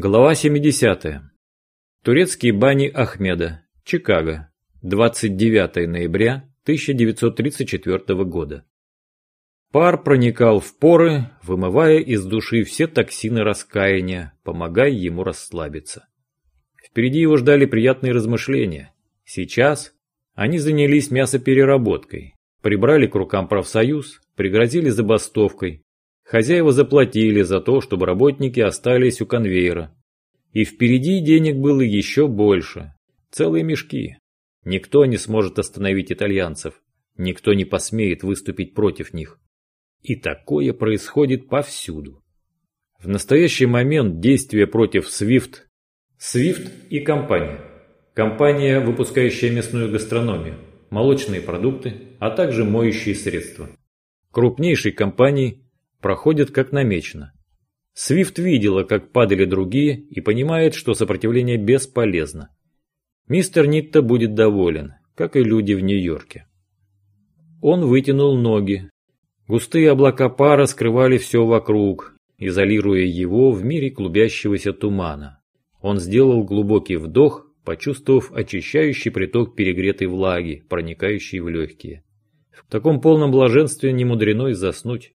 Глава 70. Турецкие бани Ахмеда. Чикаго. 29 ноября 1934 года. Пар проникал в поры, вымывая из души все токсины раскаяния, помогая ему расслабиться. Впереди его ждали приятные размышления. Сейчас они занялись мясопереработкой, прибрали к рукам профсоюз, пригрозили забастовкой, Хозяева заплатили за то, чтобы работники остались у конвейера. И впереди денег было еще больше. Целые мешки. Никто не сможет остановить итальянцев. Никто не посмеет выступить против них. И такое происходит повсюду. В настоящий момент действия против SWIFT. SWIFT и компания. Компания, выпускающая мясную гастрономию, молочные продукты, а также моющие средства. Крупнейшей компании проходит как намечено. Свифт видела, как падали другие, и понимает, что сопротивление бесполезно. Мистер Нитта будет доволен, как и люди в Нью-Йорке. Он вытянул ноги. Густые облака пара скрывали все вокруг, изолируя его в мире клубящегося тумана. Он сделал глубокий вдох, почувствовав очищающий приток перегретой влаги, проникающей в легкие. В таком полном блаженстве не мудрено и заснуть.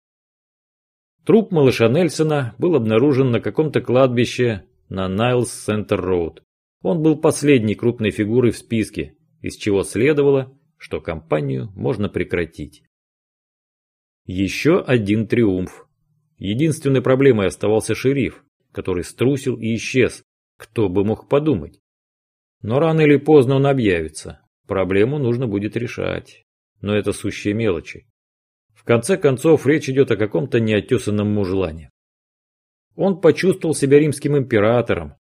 Труп малыша Нельсона был обнаружен на каком-то кладбище на Найлс Центр Роуд. Он был последней крупной фигурой в списке, из чего следовало, что кампанию можно прекратить. Еще один триумф. Единственной проблемой оставался шериф, который струсил и исчез, кто бы мог подумать. Но рано или поздно он объявится, проблему нужно будет решать. Но это сущие мелочи. В конце концов, речь идет о каком-то неотесанном мужлане. Он почувствовал себя римским императором.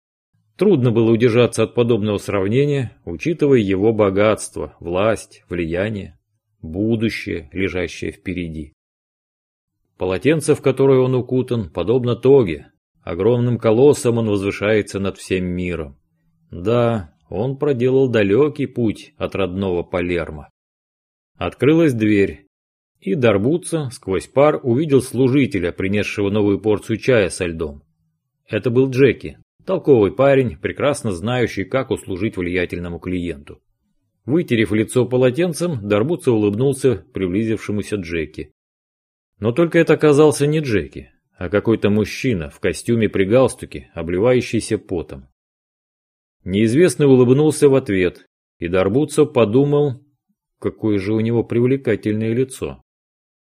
Трудно было удержаться от подобного сравнения, учитывая его богатство, власть, влияние, будущее, лежащее впереди. Полотенце, в которое он укутан, подобно тоге. Огромным колоссом он возвышается над всем миром. Да, он проделал далекий путь от родного Палермо. Открылась дверь, и Дарбуца сквозь пар увидел служителя, принесшего новую порцию чая со льдом. Это был Джеки, толковый парень, прекрасно знающий, как услужить влиятельному клиенту. Вытерев лицо полотенцем, Дарбуца улыбнулся приблизившемуся Джеки. Но только это оказался не Джеки, а какой-то мужчина в костюме при галстуке, обливающийся потом. Неизвестный улыбнулся в ответ, и Дарбуца подумал, какое же у него привлекательное лицо.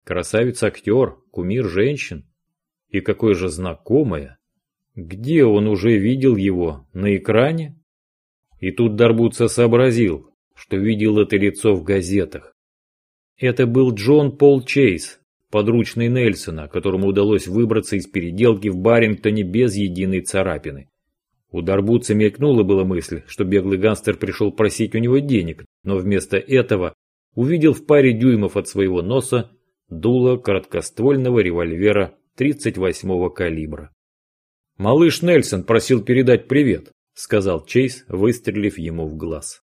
Красавец-актер, кумир женщин. И какое же знакомое. Где он уже видел его? На экране? И тут Дарбуца сообразил, что видел это лицо в газетах. Это был Джон Пол Чейз, подручный Нельсона, которому удалось выбраться из переделки в Барингтоне без единой царапины. У Дарбуца мелькнула была мысль, что беглый гангстер пришел просить у него денег, но вместо этого увидел в паре дюймов от своего носа дуло короткоствольного револьвера 38-го калибра. «Малыш Нельсон просил передать привет», — сказал Чейз, выстрелив ему в глаз.